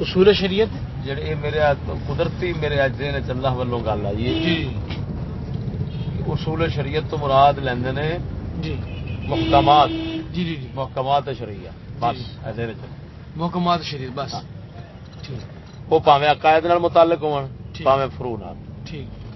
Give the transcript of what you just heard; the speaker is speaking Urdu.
اصول شریعت جڑے میرے قدرتی میرے اج دین اللہ والوں گل آئی ہے۔ جی۔ اصول شریعت تو مراد لیندے نے جی۔ محکمات۔ جی جی جی۔ محکمات شریعہ۔ بس جی۔ ایسے محکمات شریعت بس۔ ہاں۔ ٹھیک۔ وہ پاویں عقائد نال متعلق ہون پاویں فرو نال۔ ٹھیک۔